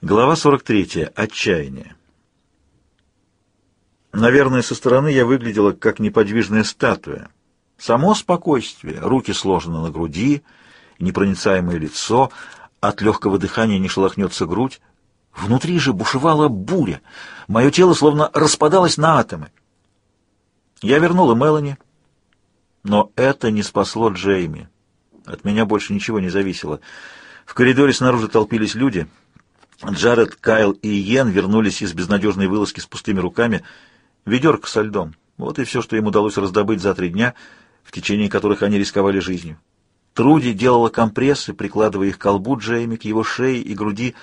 Глава 43. Отчаяние. Наверное, со стороны я выглядела как неподвижная статуя. Само спокойствие, руки сложены на груди, непроницаемое лицо, от легкого дыхания не шелохнется грудь. Внутри же бушевала буря. Мое тело словно распадалось на атомы. Я вернула Мелани, но это не спасло Джейми. От меня больше ничего не зависело. В коридоре снаружи толпились люди — Джаред, Кайл и Йен вернулись из безнадежной вылазки с пустыми руками. Ведерко со льдом. Вот и все, что им удалось раздобыть за три дня, в течение которых они рисковали жизнью. Труди делала компрессы, прикладывая их к колбу Джейми, к его шее и груди.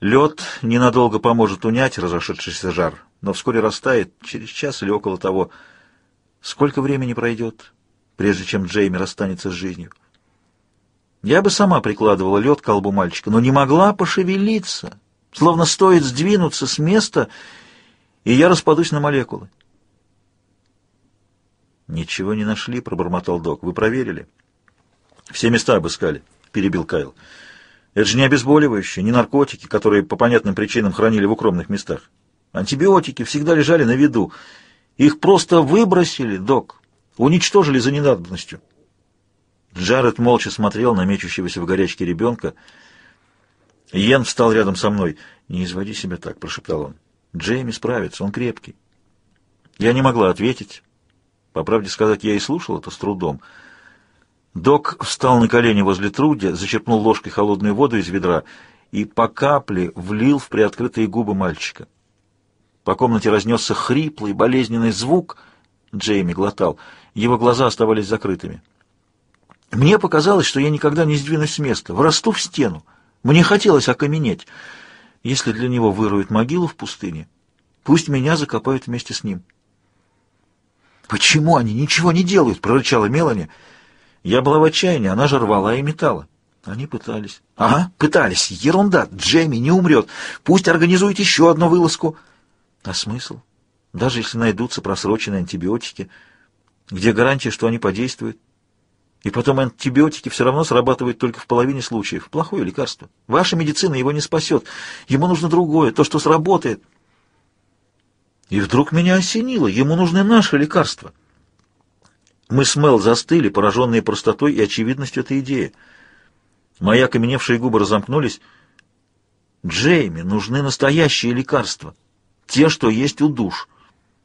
Лед ненадолго поможет унять разошедшийся жар, но вскоре растает, через час или около того. Сколько времени пройдет, прежде чем Джейми расстанется с жизнью? Я бы сама прикладывала лед к колбу мальчика, но не могла пошевелиться, словно стоит сдвинуться с места, и я распадусь на молекулы. «Ничего не нашли», — пробормотал док. «Вы проверили?» «Все места обыскали», — перебил Кайл. «Это же не обезболивающие, не наркотики, которые по понятным причинам хранили в укромных местах. Антибиотики всегда лежали на виду. Их просто выбросили, док, уничтожили за ненадобностью». Джаред молча смотрел на мечущегося в горячке ребенка. Йен встал рядом со мной. «Не изводи себя так», — прошептал он. «Джейми справится, он крепкий». Я не могла ответить. По правде сказать, я и слушал это с трудом. Док встал на колени возле Труди, зачерпнул ложкой холодную воду из ведра и по капле влил в приоткрытые губы мальчика. По комнате разнесся хриплый, болезненный звук. Джейми глотал. Его глаза оставались закрытыми. Мне показалось, что я никогда не сдвинусь с места, врасту в стену. Мне хотелось окаменеть. Если для него выруют могилу в пустыне, пусть меня закопают вместе с ним. «Почему они ничего не делают?» — прорычала Мелани. Я была в отчаянии, она же рвала и металла. Они пытались. «Ага, пытались. Ерунда. Джейми не умрет. Пусть организует еще одну вылазку». А смысл? Даже если найдутся просроченные антибиотики, где гарантия, что они подействуют? И потом антибиотики все равно срабатывают только в половине случаев. Плохое лекарство. Ваша медицина его не спасет. Ему нужно другое, то, что сработает. И вдруг меня осенило. Ему нужны наши лекарства. Мы с Мел застыли, пораженные простотой и очевидностью этой идеи. Мои окаменевшие губы разомкнулись. Джейми, нужны настоящие лекарства. Те, что есть у душ.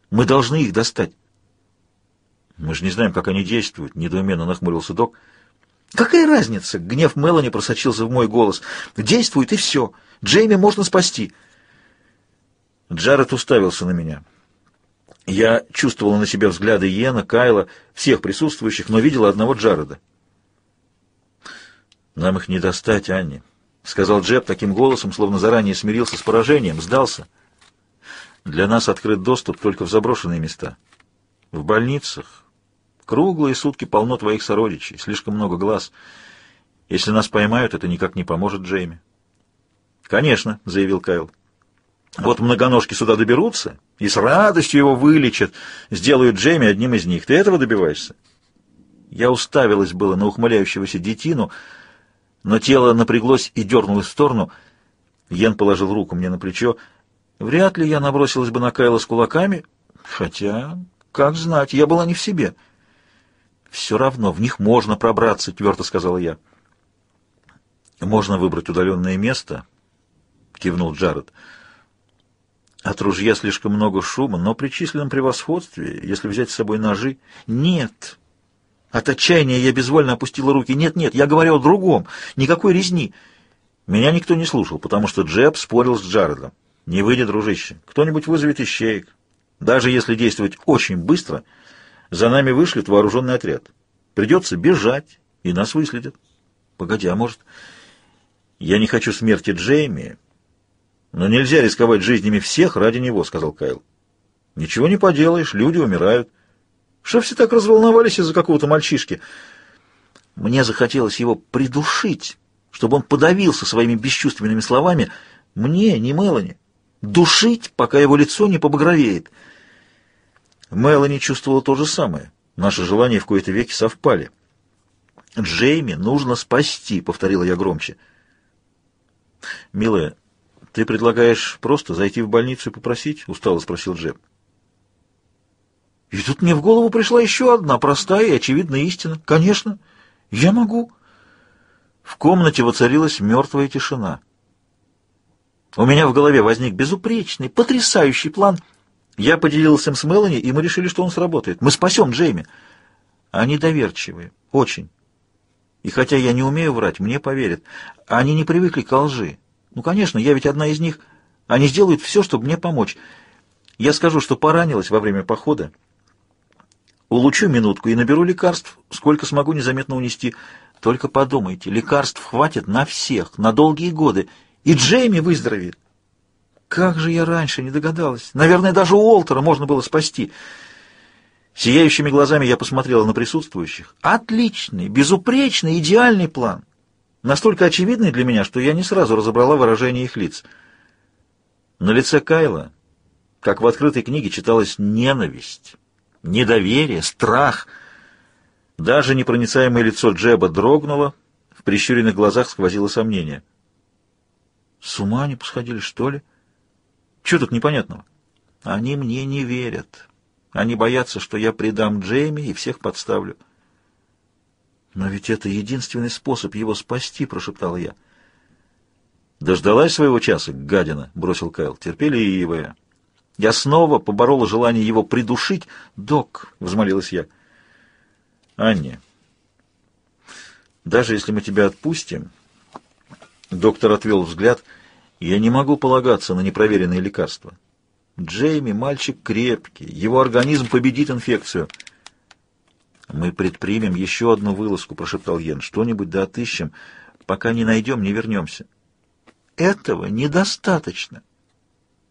Мы должны их достать. «Мы же не знаем, как они действуют», — недоуменно нахмурился док. «Какая разница?» — гнев Мелани просочился в мой голос. «Действует и все. Джейми можно спасти». Джаред уставился на меня. Я чувствовала на себе взгляды Йена, Кайла, всех присутствующих, но видела одного Джареда. «Нам их не достать, Анни», — сказал Джеб таким голосом, словно заранее смирился с поражением, сдался. «Для нас открыт доступ только в заброшенные места. В больницах, Круглые сутки полно твоих сородичей, слишком много глаз. Если нас поймают, это никак не поможет Джейми. «Конечно», — заявил Кайл. «Вот многоножки сюда доберутся и с радостью его вылечат, сделают Джейми одним из них. Ты этого добиваешься?» Я уставилась было на ухмыляющегося детину, но тело напряглось и дернулось в сторону. Йен положил руку мне на плечо. Вряд ли я набросилась бы на Кайла с кулаками, хотя, как знать, я была не в себе. «Все равно, в них можно пробраться», — твердо сказала я. «Можно выбрать удаленное место», — кивнул Джаред. «От ружья слишком много шума, но при численном превосходстве, если взять с собой ножи...» «Нет!» От отчаяния я безвольно опустила руки. «Нет, нет, я говорю о другом. Никакой резни». Меня никто не слушал, потому что Джеб спорил с Джаредом. «Не выйдет, дружище. Кто-нибудь вызовет ищеек. Даже если действовать очень быстро...» За нами вышлет вооруженный отряд. Придется бежать, и нас выследят. Погоди, а может... Я не хочу смерти Джейми, но нельзя рисковать жизнями всех ради него, сказал Кайл. Ничего не поделаешь, люди умирают. Что все так разволновались из-за какого-то мальчишки? Мне захотелось его придушить, чтобы он подавился своими бесчувственными словами. Мне, не Мелани. Душить, пока его лицо не побагровеет. Мелани чувствовала то же самое. Наши желания в кои-то веки совпали. «Джейми нужно спасти», — повторила я громче. «Милая, «Ты предлагаешь просто зайти в больницу и попросить?» — устало спросил Джеб. И тут мне в голову пришла еще одна простая и очевидная истина. «Конечно, я могу». В комнате воцарилась мертвая тишина. У меня в голове возник безупречный, потрясающий план. Я поделился им с Мелани, и мы решили, что он сработает. Мы спасем Джейми. Они доверчивые, очень. И хотя я не умею врать, мне поверят. Они не привыкли к лжи. Ну, конечно, я ведь одна из них. Они сделают все, чтобы мне помочь. Я скажу, что поранилась во время похода. Улучу минутку и наберу лекарств, сколько смогу незаметно унести. Только подумайте, лекарств хватит на всех, на долгие годы, и Джейми выздоровеет. Как же я раньше не догадалась. Наверное, даже Уолтера можно было спасти. Сияющими глазами я посмотрела на присутствующих. Отличный, безупречный, идеальный план. Настолько очевидный для меня, что я не сразу разобрала выражение их лиц. На лице Кайла, как в открытой книге, читалась ненависть, недоверие, страх. Даже непроницаемое лицо Джеба дрогнуло, в прищуренных глазах сквозило сомнение. «С ума они посходили, что ли? Чего тут непонятного? Они мне не верят». Они боятся, что я предам Джейми и всех подставлю. «Но ведь это единственный способ его спасти», — прошептала я. «Дождалась своего часа, гадина», — бросил Кайл, терпеливая. Я снова поборола желание его придушить. «Док», — взмолилась я. «Анне, даже если мы тебя отпустим...» Доктор отвел взгляд. «Я не могу полагаться на непроверенные лекарства. Джейми мальчик крепкий, его организм победит инфекцию. «Мы предпримем еще одну вылазку», — прошептал Йен. «Что-нибудь да отыщем. Пока не найдем, не вернемся». «Этого недостаточно».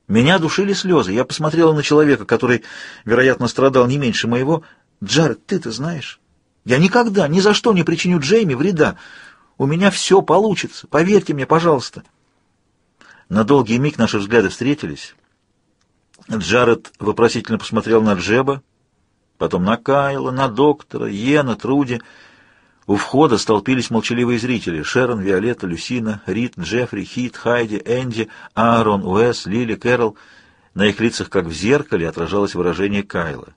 Меня душили слезы. Я посмотрела на человека, который, вероятно, страдал не меньше моего. «Джаред, ты-то знаешь, я никогда, ни за что не причиню Джейми вреда. У меня все получится. Поверьте мне, пожалуйста». На долгий миг наши взгляды встретились. Джаред вопросительно посмотрел на Джеба, потом на Кайла, на доктора, Йена, Труди. У входа столпились молчаливые зрители. Шерон, Виолетта, Люсина, Рид, Джеффри, Хит, Хайди, Энди, Аарон, Уэс, Лили, Кэрол. На их лицах, как в зеркале, отражалось выражение Кайла.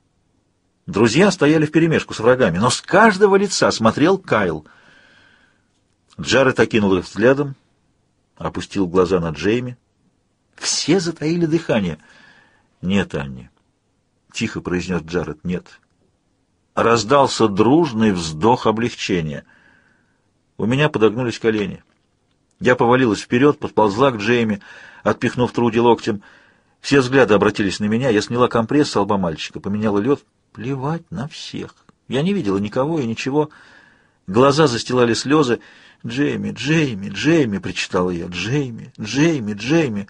Друзья стояли вперемешку с врагами, но с каждого лица смотрел Кайл. Джаред окинул их взглядом, опустил глаза на Джейми. Все затаили дыхание — «Нет, Анни», — тихо произнес Джаред, — «нет». Раздался дружный вздох облегчения. У меня подогнулись колени. Я повалилась вперед, подползла к Джейми, отпихнув Труди локтем. Все взгляды обратились на меня. Я сняла компресс с лба мальчика, поменяла лед. Плевать на всех. Я не видела никого и ничего. Глаза застилали слезы. «Джейми, Джейми, Джейми!» — причитала я. «Джейми, Джейми, Джейми!»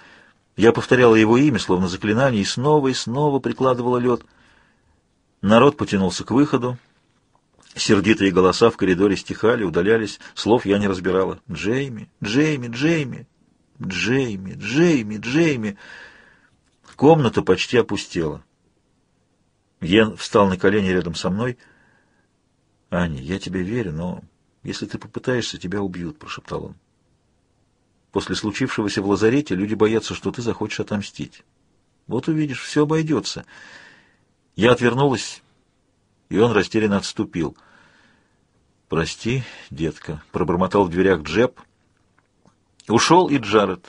Я повторяла его имя, словно заклинание, и снова и снова прикладывала лед. Народ потянулся к выходу. Сердитые голоса в коридоре стихали, удалялись. Слов я не разбирала. «Джейми! Джейми! Джейми! Джейми! Джейми! Джейми!» Комната почти опустела. Йен встал на колени рядом со мной. «Аня, я тебе верю, но если ты попытаешься, тебя убьют», — прошептал он. После случившегося в лазарете люди боятся, что ты захочешь отомстить. Вот увидишь, все обойдется. Я отвернулась, и он растерянно отступил. «Прости, детка», — пробормотал в дверях Джеб. Ушел и Джаред.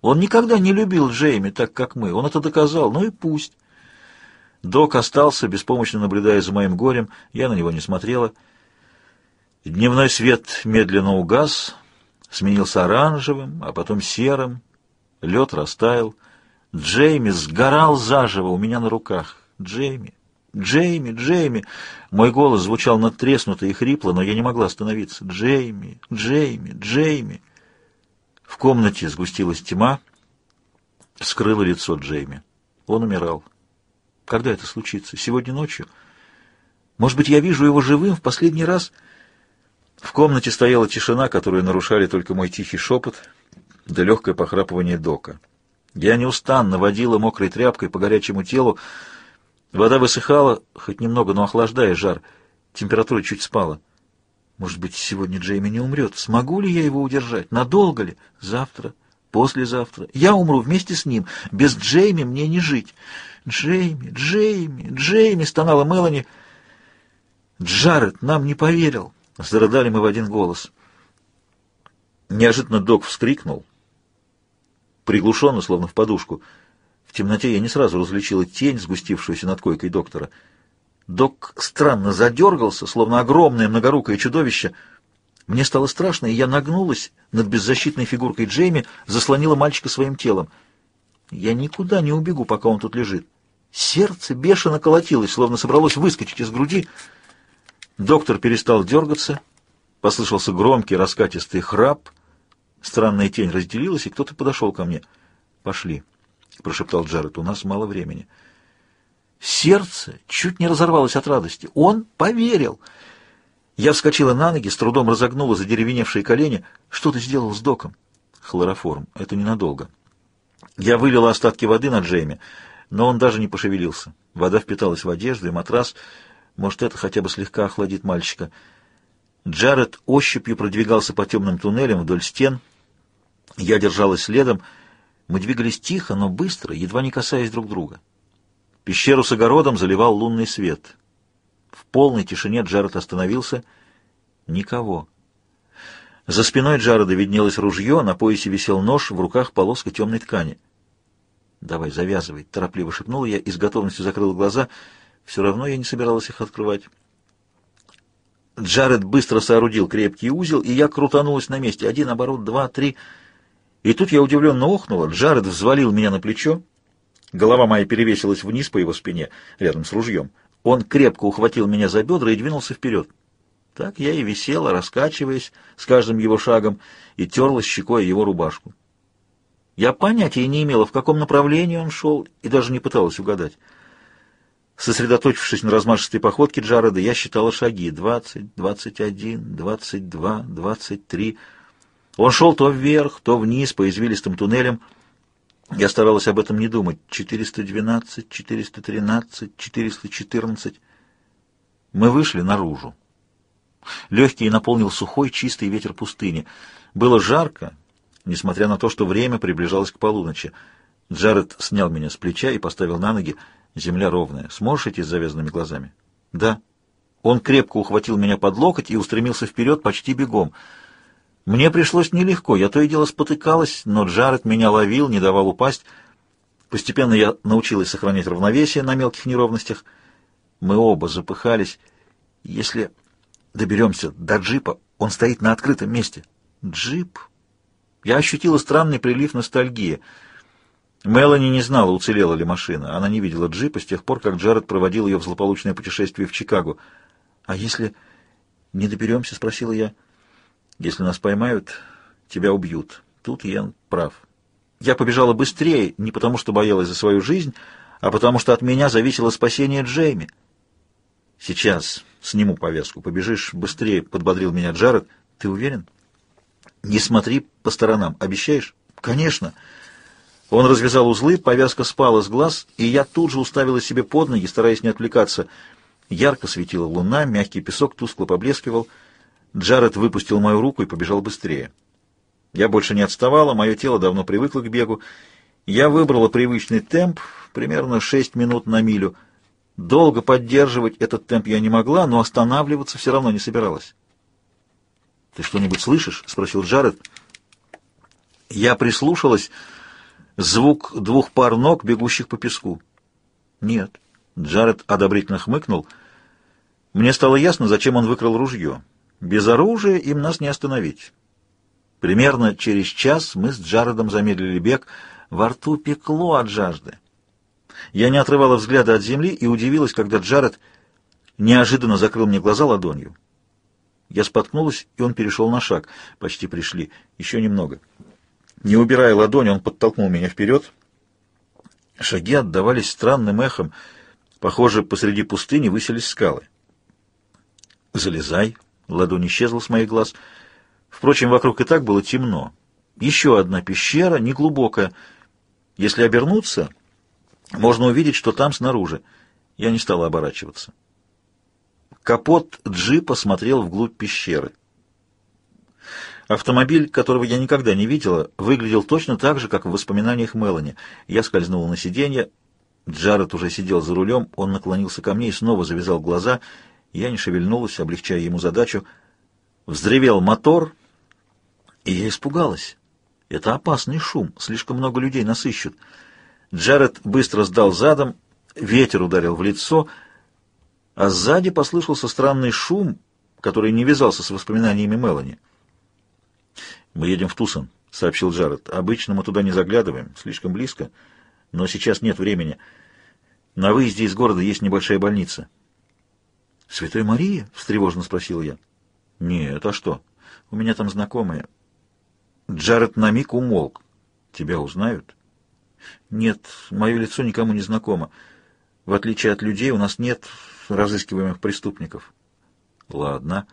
Он никогда не любил Джейми так, как мы. Он это доказал, ну и пусть. Док остался, беспомощно наблюдая за моим горем. Я на него не смотрела. Дневной свет медленно угас, сменился оранжевым, а потом серым. Лед растаял. Джейми сгорал заживо у меня на руках. Джейми, Джейми, Джейми. Мой голос звучал надтреснуто и хрипло, но я не могла остановиться. Джейми, Джейми, Джейми. В комнате сгустилась тьма, скрыла лицо Джейми. Он умирал. Когда это случится? Сегодня ночью? Может быть, я вижу его живым в последний раз — в комнате стояла тишина, которую нарушали только мой тихий шепот да легкое похрапывание дока. Я неустанно водила мокрой тряпкой по горячему телу. Вода высыхала, хоть немного, но охлаждая жар. Температура чуть спала. Может быть, сегодня Джейми не умрет. Смогу ли я его удержать? Надолго ли? Завтра? послезавтра. Я умру вместе с ним. Без Джейми мне не жить. Джейми, Джейми, Джейми, стонала Мелани. Джаред нам не поверил. Зарыдали мы в один голос. Неожиданно док вскрикнул, приглушенно, словно в подушку. В темноте я не сразу различила тень, сгустившуюся над койкой доктора. Док странно задергался, словно огромное многорукое чудовище. Мне стало страшно, и я нагнулась над беззащитной фигуркой Джейми, заслонила мальчика своим телом. Я никуда не убегу, пока он тут лежит. Сердце бешено колотилось, словно собралось выскочить из груди. Доктор перестал дергаться, послышался громкий раскатистый храп. Странная тень разделилась, и кто-то подошел ко мне. «Пошли», — прошептал Джаред, — «у нас мало времени». Сердце чуть не разорвалось от радости. Он поверил. Я вскочила на ноги, с трудом разогнула задеревеневшие колени. Что ты сделал с доком? Хлороформ. Это ненадолго. Я вылила остатки воды на Джейми, но он даже не пошевелился. Вода впиталась в одежду и матрас. Может, это хотя бы слегка охладит мальчика. Джаред ощупью продвигался по темным туннелям вдоль стен. Я держалась следом. Мы двигались тихо, но быстро, едва не касаясь друг друга. Пещеру с огородом заливал лунный свет. В полной тишине Джаред остановился. Никого. За спиной Джареда виднелось ружье, на поясе висел нож, в руках полоска темной ткани. «Давай, завязывай», — торопливо шепнула я и с готовностью закрыла глаза. Все равно я не собиралась их открывать. Джаред быстро соорудил крепкий узел, и я крутанулась на месте. Один оборот, два, три. И тут я удивленно охнула. Джаред взвалил меня на плечо. Голова моя перевесилась вниз по его спине, рядом с ружьем. Он крепко ухватил меня за бедра и двинулся вперед. Так я и висела, раскачиваясь с каждым его шагом, и терла щекой его рубашку. Я понятия не имела, в каком направлении он шел, и даже не пыталась угадать. Сосредоточившись на размашистой походке Джареда, я считала шаги. Двадцать, двадцать один, двадцать два, двадцать три. Он шел то вверх, то вниз по извилистым туннелям, я старалась об этом не думать. 412, 413, 414. Мы вышли наружу. Легкий наполнил сухой, чистый ветер пустыни. Было жарко, несмотря на то, что время приближалось к полуночи. Джаред снял меня с плеча и поставил на ноги. Земля ровная. Сможешь идти с завязанными глазами? Да. Он крепко ухватил меня под локоть и устремился вперед почти бегом. Мне пришлось нелегко, я то и дело спотыкалась, но Джаред меня ловил, не давал упасть. Постепенно я научилась сохранять равновесие на мелких неровностях. Мы оба запыхались. Если доберемся до джипа, он стоит на открытом месте. Джип? Я ощутила странный прилив ностальгии. Мелани не знала, уцелела ли машина. Она не видела джипа с тех пор, как Джаред проводил ее в злополучное путешествие в Чикаго. «А если не доберемся?» — спросила я. Если нас поймают, тебя убьют. Тут Йен прав. Я побежала быстрее, не потому что боялась за свою жизнь, а потому что от меня зависело спасение Джейми. Сейчас сниму повязку. Побежишь быстрее, подбодрил меня Джаред. Ты уверен? Не смотри по сторонам. Обещаешь? Конечно. Он развязал узлы, повязка спала с глаз, и я тут же уставила себе под ноги, стараясь не отвлекаться. Ярко светила луна, мягкий песок тускло поблескивал — Джаред выпустил мою руку и побежал быстрее. Я больше не отставала, мое тело давно привыкло к бегу. Я выбрала привычный темп, примерно 6 минут на милю. Долго поддерживать этот темп я не могла, но останавливаться все равно не собиралась. «Ты что-нибудь слышишь?» — спросил Джаред. Я прислушалась. Звук двух пар ног, бегущих по песку. «Нет». Джаред одобрительно хмыкнул. Мне стало ясно, зачем он выкрал ружье. Без оружия им нас не остановить. Примерно через час мы с Джаредом замедлили бег. Во рту пекло от жажды. Я не отрывала взгляда от земли и удивилась, когда Джаред неожиданно закрыл мне глаза ладонью. Я споткнулась, и он перешел на шаг. Почти пришли. Еще немного. Не убирая ладони, он подтолкнул меня вперед. Шаги отдавались странным эхом. Похоже, посреди пустыни высились скалы. «Залезай», Ладонь исчезла с моих глаз. Впрочем, вокруг и так было темно. Еще одна пещера, неглубокая. Если обернуться, можно увидеть, что там снаружи. Я не стала оборачиваться. Капот джипа смотрел вглубь пещеры. Автомобиль, которого я никогда не видела, выглядел точно так же, как в воспоминаниях Мелани. Я скользнула на сиденье. Джаред уже сидел за рулем, он наклонился ко мне и снова завязал глаза. Я не шевельнулась, облегчая ему задачу. Взревел мотор, и я испугалась. Это опасный шум, слишком много людей нас ищут. Джаред быстро сдал задом, ветер ударил в лицо, а сзади послышался странный шум, который не вязался с воспоминаниями Мелани. «Мы едем в Тусон», — сообщил Джаред. «Обычно мы туда не заглядываем, слишком близко, но сейчас нет времени. На выезде из города есть небольшая больница». «Святой Марии?» — встревоженно спросил я. «Нет, а что? У меня там знакомые». Джаред на миг умолк. «Тебя узнают?» «Нет, мое лицо никому не знакомо. В отличие от людей, у нас нет разыскиваемых преступников». «Ладно».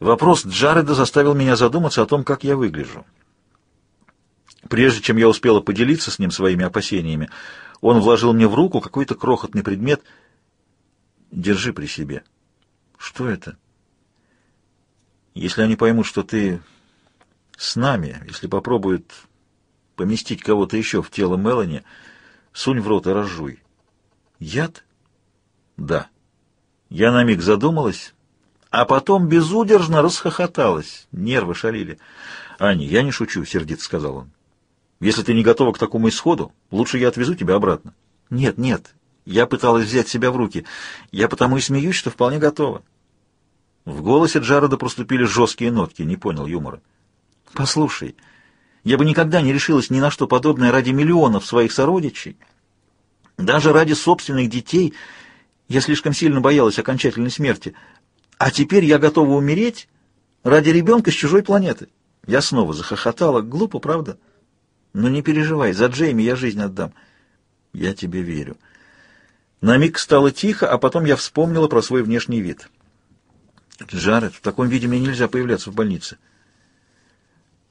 Вопрос Джареда заставил меня задуматься о том, как я выгляжу. Прежде чем я успела поделиться с ним своими опасениями, он вложил мне в руку какой-то крохотный предмет. «Держи при себе». «Что это?» «Если они поймут, что ты с нами, если попробуют поместить кого-то еще в тело Мелани, сунь в рот и разжуй». «Яд?» «Да». Я на миг задумалась, а потом безудержно расхохоталась. Нервы шалили. «Аня, я не шучу», — сердито сказал он. «Если ты не готова к такому исходу, лучше я отвезу тебя обратно». «Нет, нет». Я пыталась взять себя в руки. Я потому и смеюсь, что вполне готова. В голосе Джареда проступили жесткие нотки, не понял юмора. «Послушай, я бы никогда не решилась ни на что подобное ради миллионов своих сородичей. Даже ради собственных детей я слишком сильно боялась окончательной смерти. А теперь я готова умереть ради ребенка с чужой планеты. Я снова захохотала. Глупо, правда? Но не переживай, за Джейми я жизнь отдам. Я тебе верю. На миг стало тихо, а потом я вспомнила про свой внешний вид. Джаред, в таком виде мне нельзя появляться в больнице.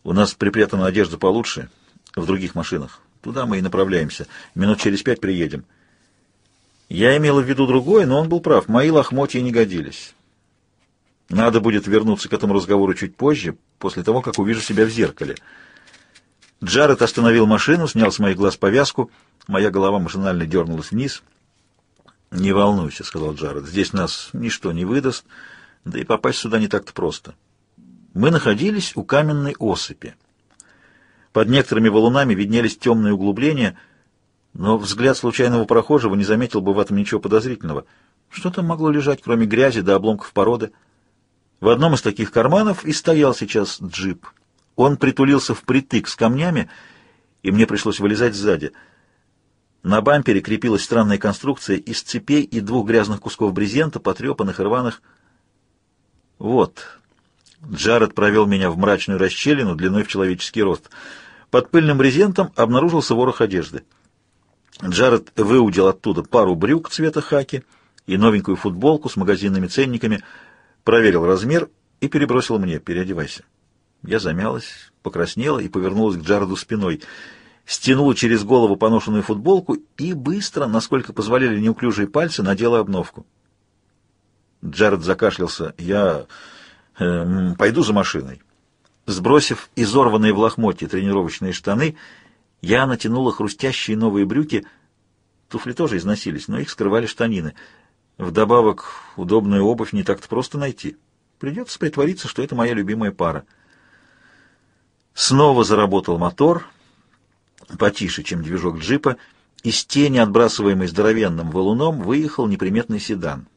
У нас припрятана одежда получше, в других машинах. Туда мы и направляемся. Минут через пять приедем. Я имела в виду другое, но он был прав. Мои лохмотья не годились. Надо будет вернуться к этому разговору чуть позже, после того, как увижу себя в зеркале. Джаред остановил машину, снял с моих глаз повязку. Моя голова машинально дернулась вниз. «Не волнуйся», — сказал Джаред, — «здесь нас ничто не выдаст, да и попасть сюда не так-то просто». Мы находились у каменной осыпи. Под некоторыми валунами виднелись темные углубления, но взгляд случайного прохожего не заметил бы в этом ничего подозрительного. Что там могло лежать, кроме грязи да обломков породы? В одном из таких карманов и стоял сейчас джип. Он притулился впритык с камнями, и мне пришлось вылезать сзади. На бампере крепилась странная конструкция из цепей и двух грязных кусков брезента, потрепанных и рваных. Вот. Джаред провел меня в мрачную расщелину длиной в человеческий рост. Под пыльным брезентом обнаружился ворох одежды. Джаред выудил оттуда пару брюк цвета хаки и новенькую футболку с магазинными ценниками — проверил размер и перебросил мне «переодевайся». Я замялась, покраснела и повернулась к Джареду спиной, стянула через голову поношенную футболку и быстро, насколько позволяли неуклюжие пальцы, надела обновку. Джаред закашлялся. «Я э, пойду за машиной». Сбросив изорванные в лохмотье тренировочные штаны, я натянула хрустящие новые брюки. Туфли тоже износились, но их скрывали штанины — Вдобавок, удобную обувь не так-то просто найти. Придется притвориться, что это моя любимая пара. Снова заработал мотор, потише, чем движок джипа. Из тени, отбрасываемой здоровенным валуном, выехал неприметный седан.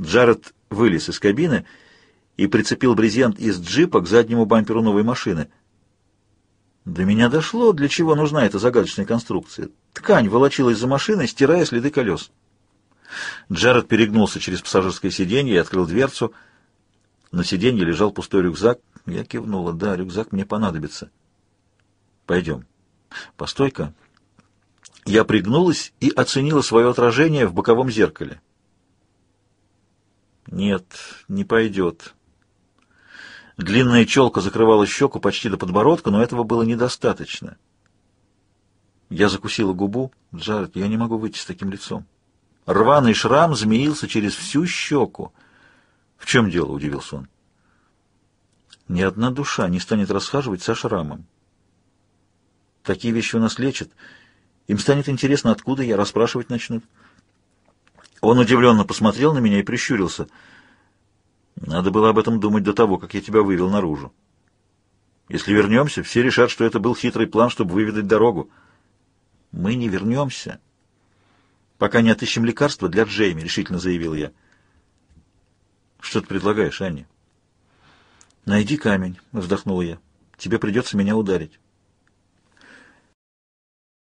Джаред вылез из кабины и прицепил брезент из джипа к заднему бамперу новой машины. До меня дошло, для чего нужна эта загадочная конструкция. Ткань волочилась за машиной, стирая следы колес. Джаред перегнулся через пассажирское сиденье и открыл дверцу. На сиденье лежал пустой рюкзак. Я кивнула. Да, рюкзак мне понадобится. Пойдем. Постой-ка. Я пригнулась и оценила свое отражение в боковом зеркале. Нет, не пойдет. Длинная челка закрывала щеку почти до подбородка, но этого было недостаточно. Я закусила губу. Джаред, я не могу выйти с таким лицом. Рваный шрам змеился через всю щеку. «В чем дело?» — удивился он. Ни одна душа не станет расхаживать со шрамом. Такие вещи у нас лечат. Им станет интересно, откуда я, расспрашивать начнут. Он удивленно посмотрел на меня и прищурился. Надо было об этом думать до того, как я тебя вывел наружу. Если вернемся, все решат, что это был хитрый план, чтобы выведать дорогу. Мы не вернемся, пока не отыщем лекарства для Джейми, решительно заявил я. Что ты предлагаешь, Анни? Найди камень, вздохнула я. Тебе придется меня ударить.